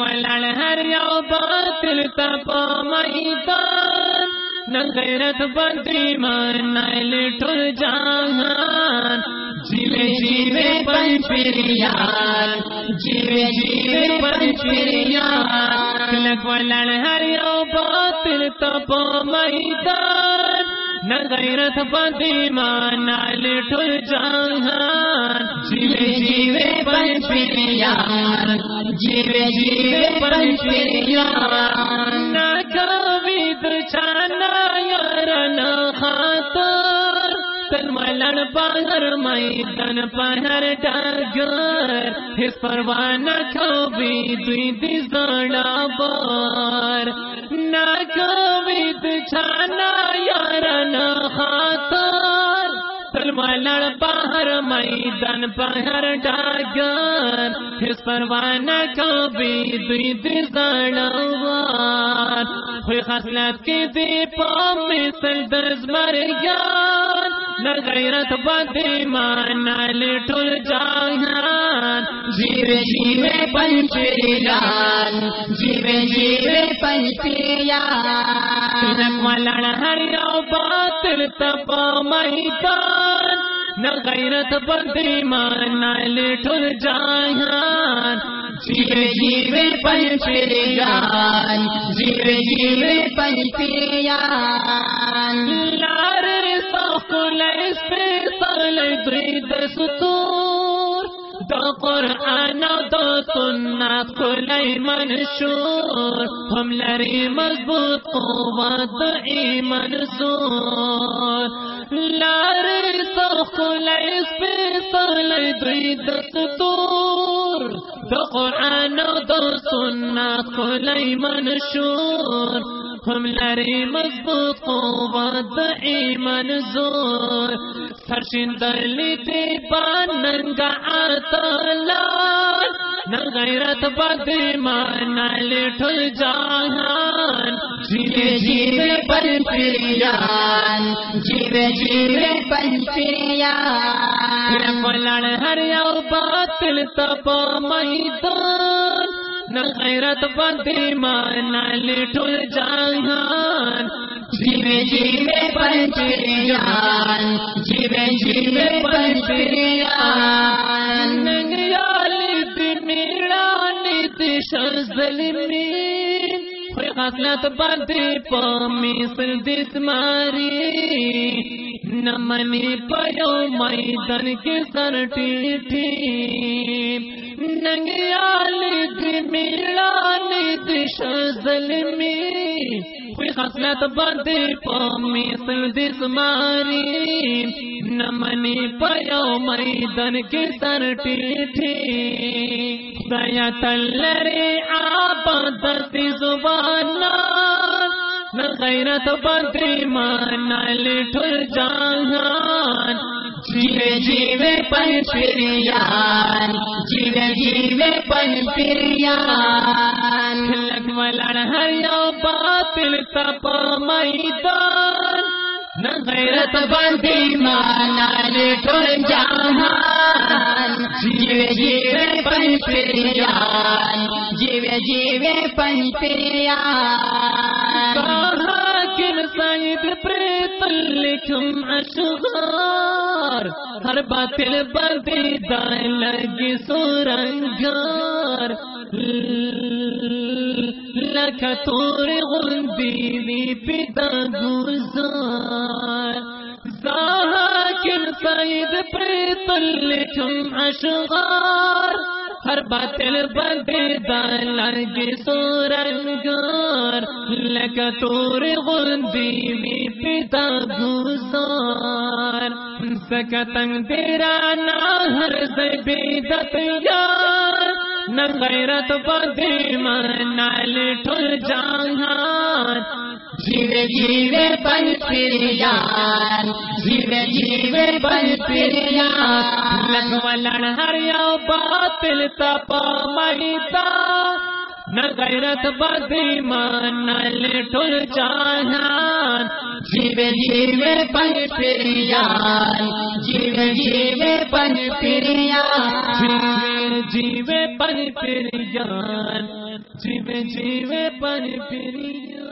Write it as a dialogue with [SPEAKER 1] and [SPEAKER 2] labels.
[SPEAKER 1] ولړ هر یو باطل ته په میدان، نہ غیرت بندی مان ټول جهان جیوے جیوے پن پیریان جیوے جیوے پن پیریان لک ولړ هر یو باطل ته په میدان نہ غیرت بندی مان ټول جهان جیوے جیوے پن پیریان جیوے جیوے پن پیریان نہ کوي د چانا یارنا خاطر۔ تن ملن پہر میدان پہر ڈاگر۔ ہس پروانہ کبھی دوی دی زڑا بار کبھی چھانا یارنا خاطر تل ملن پہر میدان باہر ڈاگر اس پروانہ کبھی دوی دی زڑا خوی خصلت کی دی پام مثل دز مرگان نہ غیرت بدی مانا لٹل جاہان
[SPEAKER 2] جیوے جیوے پنچریان جیوے جیوے پنچریان
[SPEAKER 1] لک ولڑ ہر یو باطل تپا میدان نہ غیرت بدی مانا لٹل جاہان
[SPEAKER 2] جیوے جیوے پنچریان جیوے جیوے پنچریان
[SPEAKER 1] لار دا قرآن دا سنت کلی منشور، ہم لری مضبوط قوت ایمان زور لار سو ساقل اسپیصل درید ستور دا قرآن دا سنت کلی منشور۔ ہم لری مضبوط قوت ایمان زور سرشن دلی تی پاننگا آتالان نہ غیرت بد مانا لٹھل جہان۔
[SPEAKER 2] جیوے جیوے پنچریان جیوے جیوے پنچریان
[SPEAKER 1] لڑ ہر باطل تپ میدان۔ غیرت بد مانا لٹھل جہان۔
[SPEAKER 2] جیوے جیوے پنچریان جیوے جیوے پنچریان
[SPEAKER 1] ننگیالی دی میرانی دی شرزلمین خوی غفلت باندی پا میسل ماری نمانی پیو میدان کی سر ٹیٹی ننگیالی دی میرانی خصلت سل دې سماري نمنې پيو میدان سر ټيټي خدایا تلري آباد دې زبانا نہ غیرت باندې مان لټل جهان
[SPEAKER 2] جیوے جیوے پنچریان جیوے جیوے
[SPEAKER 1] لگ ولڑ ہر یو باطل تپ میدان۔ نہ غیرت
[SPEAKER 2] بندی مانا لٹل جہان۔ جیوے جیوے جیوے جیوے
[SPEAKER 1] پریت لکھم اشغار ہر باطل بندی دائیں لگی سورنگار لکھتور غندی وی پیدا گزار۔ زاہکر سعید پریت لکھم اشغار ہر باطل بندے دالر کی سورنگار لکتور غندی وی پیدا گزار۔ سکتنگ تیرا نا ناہر زبیدت یار، نہ غیرت بندی مانا لٹھل جہان
[SPEAKER 2] جیوے جیوے پنچریان جیوے جیوے پنچریان
[SPEAKER 1] لگ ولن ہر یو باطل تپا میدان نہ غیرت بدی مان لٹل جہان
[SPEAKER 2] جیوے جیوے پنچریان جیوے جیوے پنچریان
[SPEAKER 1] جیوے پن پھر جان جیوے جیوے پن پریان